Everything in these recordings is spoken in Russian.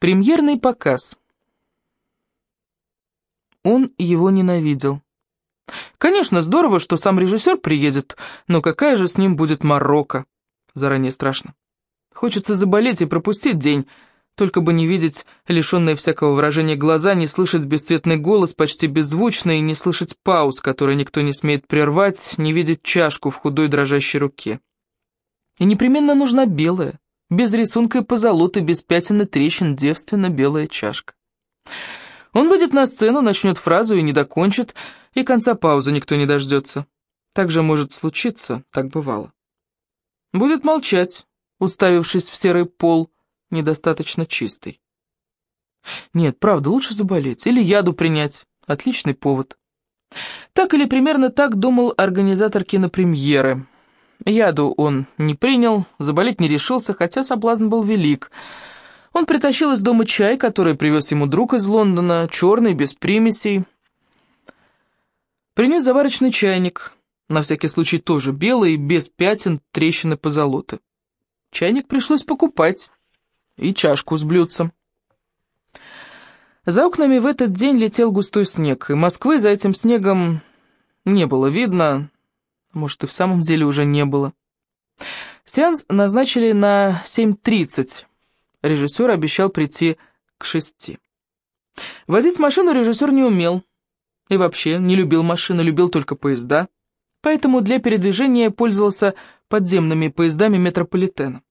Премьерный показ. Он его ненавидел. Конечно, здорово, что сам режиссер приедет, но какая же с ним будет Марокко? Заранее страшно. Хочется заболеть и пропустить день, только бы не видеть лишенные всякого выражения глаза, не слышать бесцветный голос, почти беззвучный, и не слышать пауз, которые никто не смеет прервать, не видеть чашку в худой дрожащей руке. И непременно нужна белая, без рисунка и позолоты, без пятен и трещин, девственно белая чашка. Он выйдет на сцену, начнет фразу и не докончит, и конца паузы никто не дождется. Так же может случиться, так бывало. Будет молчать, уставившись в серый пол, недостаточно чистый. Нет, правда, лучше заболеть или яду принять. Отличный повод. Так или примерно так думал организатор кинопремьеры – Яду он не принял, заболеть не решился, хотя соблазн был велик. Он притащил из дома чай, который привез ему друг из Лондона, черный, без примесей. Принес заварочный чайник, на всякий случай тоже белый, без пятен, трещины позолоты. Чайник пришлось покупать, и чашку с блюдцем. За окнами в этот день летел густой снег, и Москвы за этим снегом не было видно, может, и в самом деле уже не было. Сеанс назначили на 7.30. Режиссер обещал прийти к 6. Водить машину режиссер не умел. И вообще не любил машины, любил только поезда. Поэтому для передвижения пользовался подземными поездами метрополитена.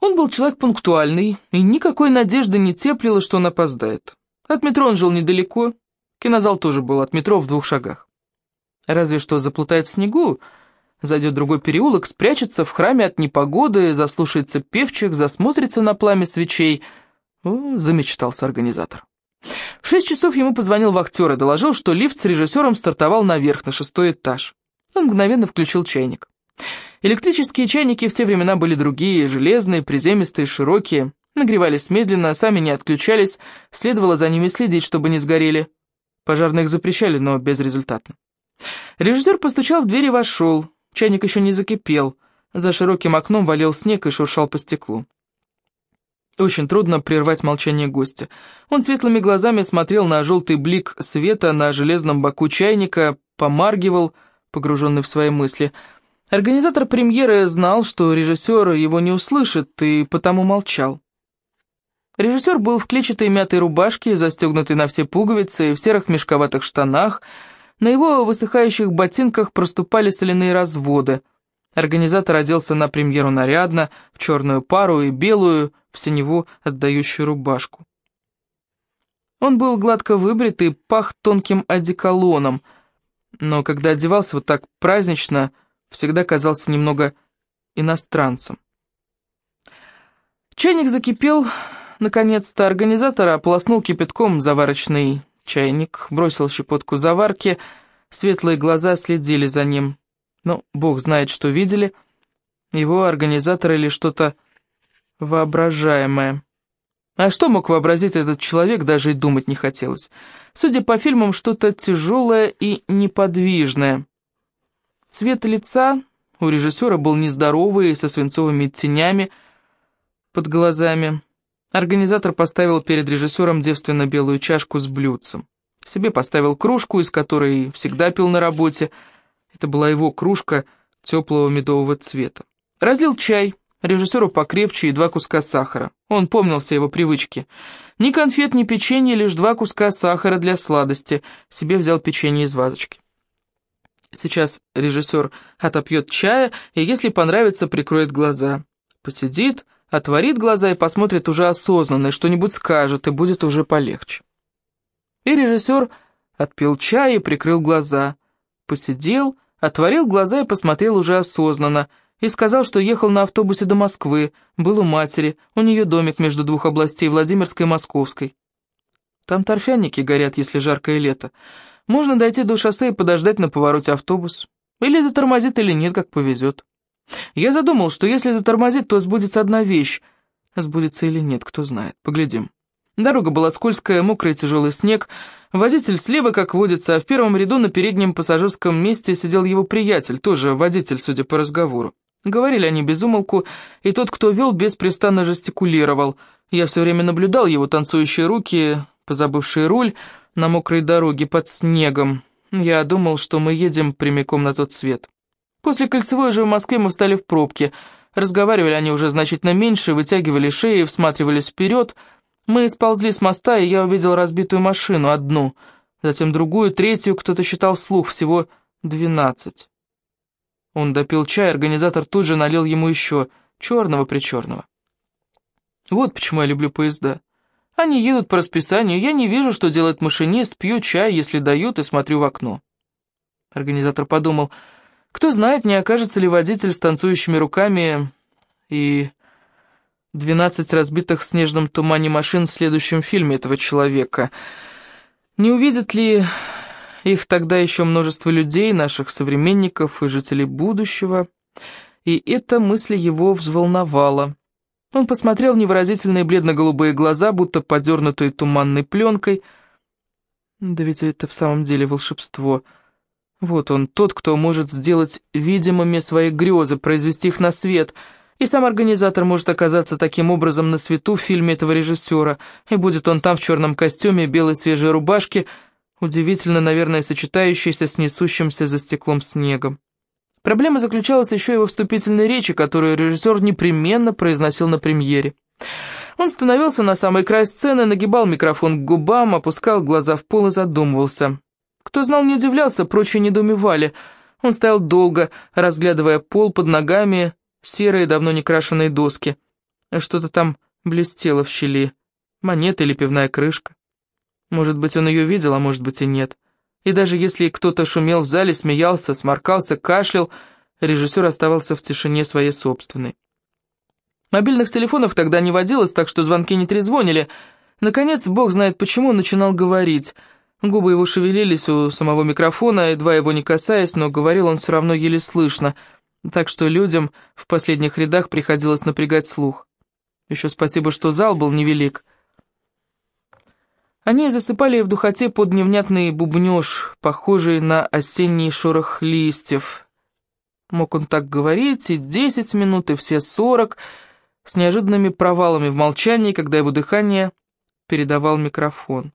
Он был человек пунктуальный, и никакой надежды не теплило, что он опоздает. От метро он жил недалеко, кинозал тоже был от метро в двух шагах. Разве что заплутает в снегу, зайдет другой переулок, спрячется в храме от непогоды, заслушается певчих, засмотрится на пламя свечей. О, замечтался организатор. В шесть часов ему позвонил вахтер и доложил, что лифт с режиссером стартовал наверх, на шестой этаж. Он мгновенно включил чайник. Электрические чайники в те времена были другие, железные, приземистые, широкие, нагревались медленно, сами не отключались, следовало за ними следить, чтобы не сгорели. Пожарных запрещали, но безрезультатно. Режиссер постучал в дверь и вошел. Чайник еще не закипел. За широким окном валил снег и шуршал по стеклу. Очень трудно прервать молчание гостя. Он светлыми глазами смотрел на желтый блик света на железном боку чайника, помаргивал, погруженный в свои мысли. Организатор премьеры знал, что режиссер его не услышит, и потому молчал. Режиссер был в клетчатой мятой рубашке, застегнутой на все пуговицы, в серых мешковатых штанах, на его высыхающих ботинках проступали соляные разводы. Организатор оделся на премьеру нарядно, в черную пару и белую, в синеву отдающую рубашку. Он был гладко выбрит и пах тонким одеколоном, но когда одевался вот так празднично, всегда казался немного иностранцем. Чайник закипел, наконец-то организатор ополоснул кипятком заварочный чайник, бросил щепотку заварки, светлые глаза следили за ним. Но бог знает, что видели. Его организаторы или что-то воображаемое. А что мог вообразить этот человек, даже и думать не хотелось. Судя по фильмам, что-то тяжелое и неподвижное. Цвет лица у режиссера был нездоровый, со свинцовыми тенями под глазами. Организатор поставил перед режиссером девственно-белую чашку с блюдцем. Себе поставил кружку, из которой всегда пил на работе. Это была его кружка теплого медового цвета. Разлил чай, режиссеру покрепче и два куска сахара. Он помнил все его привычки. Ни конфет, ни печенье, лишь два куска сахара для сладости. Себе взял печенье из вазочки. Сейчас режиссер отопьет чая, и если понравится, прикроет глаза. Посидит, отворит глаза и посмотрит уже осознанно, и что-нибудь скажет, и будет уже полегче. И режиссер отпил чай и прикрыл глаза, посидел, отворил глаза и посмотрел уже осознанно, и сказал, что ехал на автобусе до Москвы, был у матери, у нее домик между двух областей, Владимирской и Московской. Там торфяники горят, если жаркое лето. Можно дойти до шоссе и подождать на повороте автобус. Или затормозит, или нет, как повезет. Я задумал, что если затормозит, то сбудется одна вещь. Сбудется или нет, кто знает. Поглядим. Дорога была скользкая, мокрый тяжелый снег. Водитель слева, как водится, а в первом ряду на переднем пассажирском месте сидел его приятель, тоже водитель, судя по разговору. Говорили они без умолку, и тот, кто вел, беспрестанно жестикулировал. Я все время наблюдал его танцующие руки, позабывшие руль, на мокрой дороге под снегом. Я думал, что мы едем прямиком на тот свет. После кольцевой же в Москве мы встали в пробки. Разговаривали они уже значительно меньше, вытягивали шеи, всматривались вперед. Мы сползли с моста, и я увидел разбитую машину, одну, затем другую, третью, кто-то считал вслух, всего двенадцать. Он допил чай, организатор тут же налил ему еще, черного-причерного. Вот почему я люблю поезда. Они едут по расписанию, я не вижу, что делает машинист, пью чай, если дают, и смотрю в окно. Организатор подумал, кто знает, не окажется ли водитель с танцующими руками и двенадцать разбитых в снежном тумане машин в следующем фильме этого человека. Не увидит ли их тогда еще множество людей, наших современников и жителей будущего? И эта мысль его взволновала. Он посмотрел невыразительные бледно-голубые глаза, будто подернутые туманной пленкой. Да ведь это в самом деле волшебство. Вот он, тот, кто может сделать видимыми свои грезы, произвести их на свет. И сам организатор может оказаться таким образом на свету в фильме этого режиссера. И будет он там в черном костюме, белой свежей рубашке, удивительно, наверное, сочетающейся с несущимся за стеклом снегом. Проблема заключалась еще и во вступительной речи, которую режиссер непременно произносил на премьере. Он становился на самый край сцены, нагибал микрофон к губам, опускал глаза в пол и задумывался. Кто знал, не удивлялся, прочие недоумевали. Он стоял долго, разглядывая пол под ногами, серые, давно не крашеные доски. Что-то там блестело в щели. Монета или пивная крышка. Может быть, он ее видел, а может быть и нет. И даже если кто-то шумел в зале, смеялся, сморкался, кашлял, режиссер оставался в тишине своей собственной. Мобильных телефонов тогда не водилось, так что звонки не трезвонили. Наконец, бог знает почему, начинал говорить. Губы его шевелились у самого микрофона, едва его не касаясь, но говорил он все равно еле слышно, так что людям в последних рядах приходилось напрягать слух. Еще спасибо, что зал был невелик. Они засыпали в духоте под невнятный бубнёж, похожий на осенний шорох листьев. Мог он так говорить и десять минут, и все сорок, с неожиданными провалами в молчании, когда его дыхание передавал микрофон.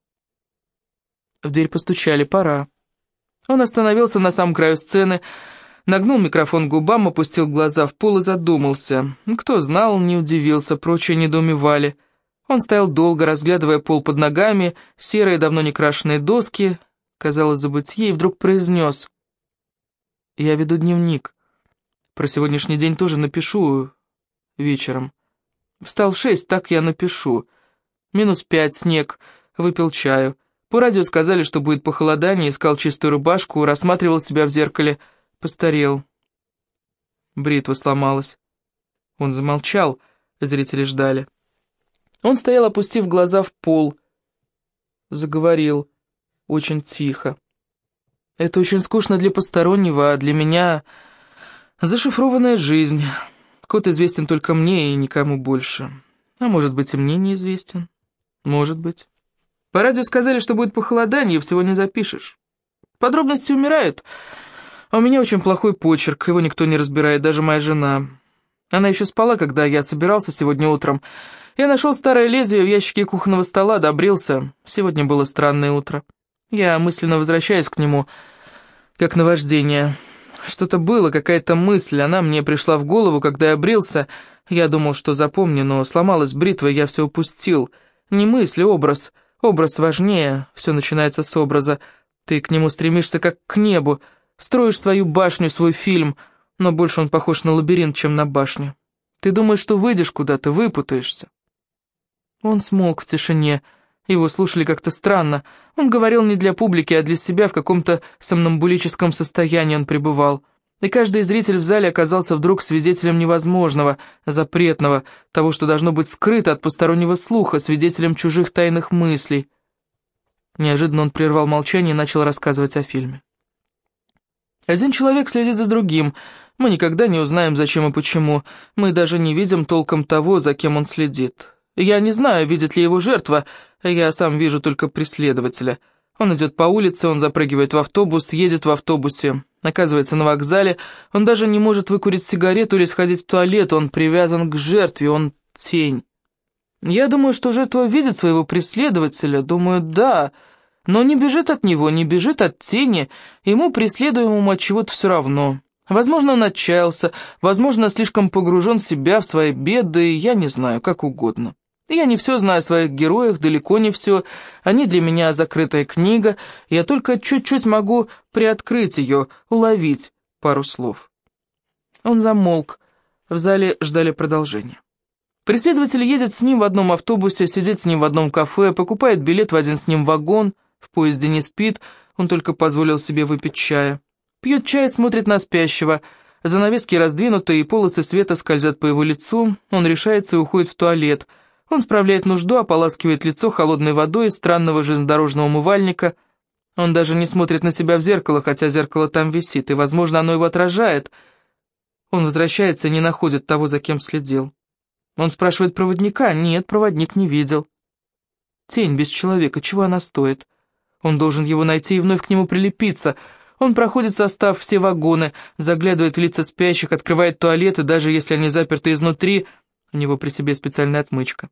В дверь постучали, пора. Он остановился на самом краю сцены, нагнул микрофон к губам, опустил глаза в пол и задумался. Кто знал, не удивился, прочие недоумевали — он стоял долго, разглядывая пол под ногами, серые, давно не крашеные доски, казалось, забытье, и вдруг произнес. «Я веду дневник. Про сегодняшний день тоже напишу вечером. Встал в шесть, так я напишу. Минус пять, снег, выпил чаю. По радио сказали, что будет похолодание, искал чистую рубашку, рассматривал себя в зеркале, постарел. Бритва сломалась. Он замолчал, зрители ждали. Он стоял, опустив глаза в пол. Заговорил очень тихо. «Это очень скучно для постороннего, а для меня зашифрованная жизнь. Код известен только мне и никому больше. А может быть, и мне неизвестен. Может быть. По радио сказали, что будет похолодание, всего не запишешь. Подробности умирают, а у меня очень плохой почерк, его никто не разбирает, даже моя жена. Она еще спала, когда я собирался сегодня утром». Я нашел старое лезвие в ящике кухонного стола, добрился. Сегодня было странное утро. Я мысленно возвращаюсь к нему, как наваждение. Что-то было, какая-то мысль, она мне пришла в голову, когда я брился. Я думал, что запомню, но сломалась бритва, я все упустил. Не мысль, образ. Образ важнее, все начинается с образа. Ты к нему стремишься, как к небу. Строишь свою башню, свой фильм, но больше он похож на лабиринт, чем на башню. Ты думаешь, что выйдешь куда-то, выпутаешься. Он смолк в тишине. Его слушали как-то странно. Он говорил не для публики, а для себя, в каком-то сомнамбулическом состоянии он пребывал. И каждый зритель в зале оказался вдруг свидетелем невозможного, запретного, того, что должно быть скрыто от постороннего слуха, свидетелем чужих тайных мыслей. Неожиданно он прервал молчание и начал рассказывать о фильме. Один человек следит за другим. Мы никогда не узнаем, зачем и почему. Мы даже не видим толком того, за кем он следит. Я не знаю, видит ли его жертва, я сам вижу только преследователя. Он идет по улице, он запрыгивает в автобус, едет в автобусе, оказывается на вокзале, он даже не может выкурить сигарету или сходить в туалет, он привязан к жертве, он тень. Я думаю, что жертва видит своего преследователя, думаю, да, но не бежит от него, не бежит от тени, ему преследуемому от чего-то все равно. Возможно, он отчаялся, возможно, слишком погружен в себя, в свои беды, я не знаю, как угодно. Я не все знаю о своих героях, далеко не все. Они для меня закрытая книга, я только чуть-чуть могу приоткрыть ее, уловить пару слов. Он замолк, в зале ждали продолжения. Преследователь едет с ним в одном автобусе, сидит с ним в одном кафе, покупает билет в один с ним вагон, в поезде не спит, он только позволил себе выпить чая. Пьет чай, смотрит на спящего. Занавески раздвинуты, и полосы света скользят по его лицу. Он решается и уходит в туалет. Он справляет нужду, ополаскивает лицо холодной водой из странного железнодорожного умывальника. Он даже не смотрит на себя в зеркало, хотя зеркало там висит, и, возможно, оно его отражает. Он возвращается и не находит того, за кем следил. Он спрашивает проводника. Нет, проводник не видел. Тень без человека, чего она стоит? Он должен его найти и вновь к нему прилепиться — он проходит состав, все вагоны, заглядывает в лица спящих, открывает туалеты, даже если они заперты изнутри, у него при себе специальная отмычка.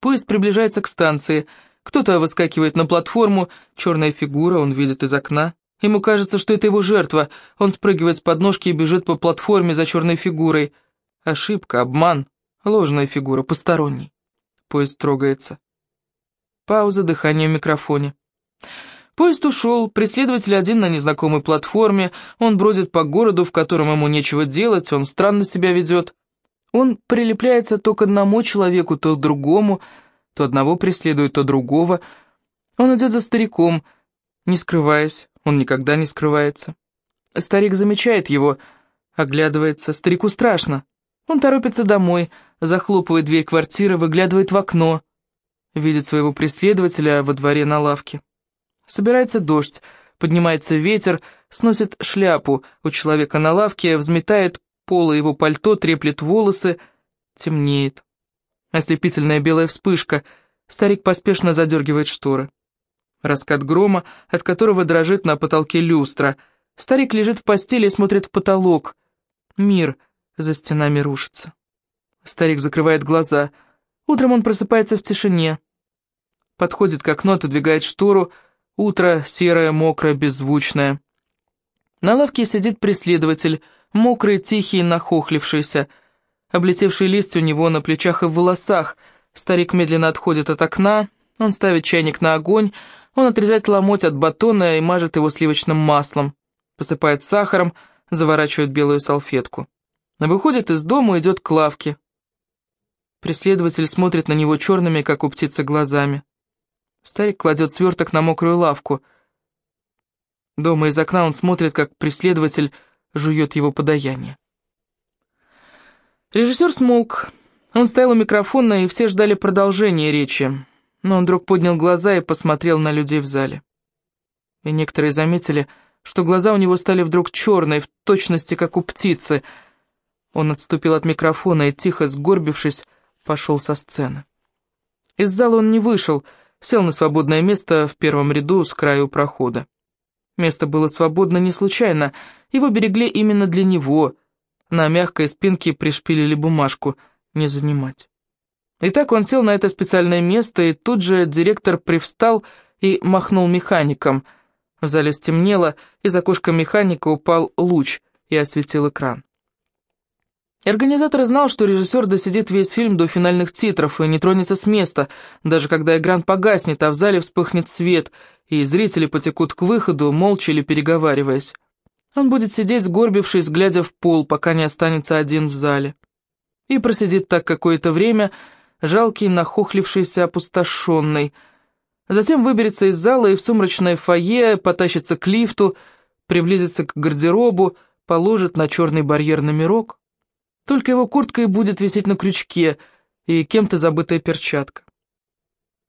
Поезд приближается к станции, кто-то выскакивает на платформу, черная фигура, он видит из окна. Ему кажется, что это его жертва, он спрыгивает с подножки и бежит по платформе за черной фигурой. Ошибка, обман, ложная фигура, посторонний. Поезд трогается. Пауза, дыхание в микрофоне. Поезд ушел, преследователь один на незнакомой платформе, он бродит по городу, в котором ему нечего делать, он странно себя ведет. Он прилепляется то к одному человеку, то к другому, то одного преследует, то другого. Он идет за стариком, не скрываясь, он никогда не скрывается. Старик замечает его, оглядывается, старику страшно. Он торопится домой, захлопывает дверь квартиры, выглядывает в окно, видит своего преследователя во дворе на лавке. Собирается дождь, поднимается ветер, сносит шляпу у человека на лавке, взметает полы его пальто, треплет волосы, темнеет. Ослепительная белая вспышка, старик поспешно задергивает шторы. Раскат грома, от которого дрожит на потолке люстра. Старик лежит в постели и смотрит в потолок. Мир за стенами рушится. Старик закрывает глаза. Утром он просыпается в тишине. Подходит к окну, отодвигает штору, Утро серое, мокрое, беззвучное. На лавке сидит преследователь, мокрый, тихий, нахохлившийся. Облетевший листья у него на плечах и в волосах. Старик медленно отходит от окна, он ставит чайник на огонь, он отрезает ломоть от батона и мажет его сливочным маслом. Посыпает сахаром, заворачивает белую салфетку. Выходит из дома, идет к лавке. Преследователь смотрит на него черными, как у птицы, глазами. Старик кладет сверток на мокрую лавку. Дома из окна он смотрит, как преследователь жует его подаяние. Режиссер смолк. Он стоял у микрофона, и все ждали продолжения речи. Но он вдруг поднял глаза и посмотрел на людей в зале. И некоторые заметили, что глаза у него стали вдруг черные, в точности, как у птицы. Он отступил от микрофона и, тихо сгорбившись, пошел со сцены. Из зала он не вышел, — сел на свободное место в первом ряду с краю прохода. Место было свободно не случайно, его берегли именно для него. На мягкой спинке пришпилили бумажку «Не занимать». Итак, он сел на это специальное место, и тут же директор привстал и махнул механиком. В зале стемнело, из окошка механика упал луч и осветил экран. Организатор знал, что режиссер досидит весь фильм до финальных титров и не тронется с места, даже когда экран погаснет, а в зале вспыхнет свет, и зрители потекут к выходу, молча или переговариваясь. Он будет сидеть, сгорбившись, глядя в пол, пока не останется один в зале. И просидит так какое-то время, жалкий, нахохлившийся, опустошенный. Затем выберется из зала и в сумрачное фойе, потащится к лифту, приблизится к гардеробу, положит на черный барьер номерок. Только его куртка и будет висеть на крючке, и кем-то забытая перчатка.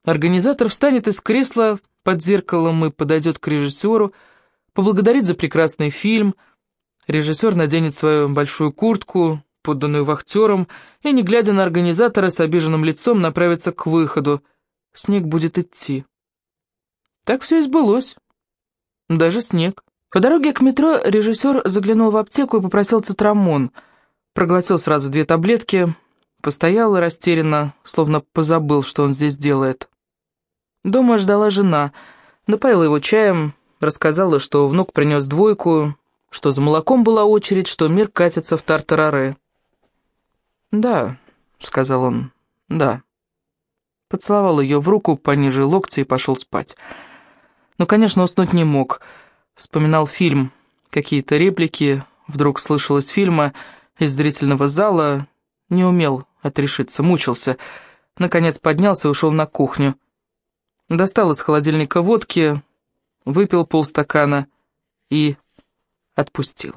Организатор встанет из кресла под зеркалом и подойдет к режиссеру, поблагодарит за прекрасный фильм. Режиссер наденет свою большую куртку, подданную вахтером, и, не глядя на организатора, с обиженным лицом направится к выходу. Снег будет идти. Так все и сбылось. Даже снег. По дороге к метро режиссер заглянул в аптеку и попросил цитрамон — Проглотил сразу две таблетки, Постоял растерянно, словно позабыл, что он здесь делает. Дома ждала жена, напоила его чаем, рассказала, что внук принес двойку, что за молоком была очередь, что мир катится в тартараре. «Да», — сказал он, — «да». Поцеловал ее в руку пониже локтя и пошел спать. Но, конечно, уснуть не мог. Вспоминал фильм, какие-то реплики, вдруг слышалось фильма из зрительного зала, не умел отрешиться, мучился. Наконец поднялся и ушел на кухню. Достал из холодильника водки, выпил полстакана и отпустил.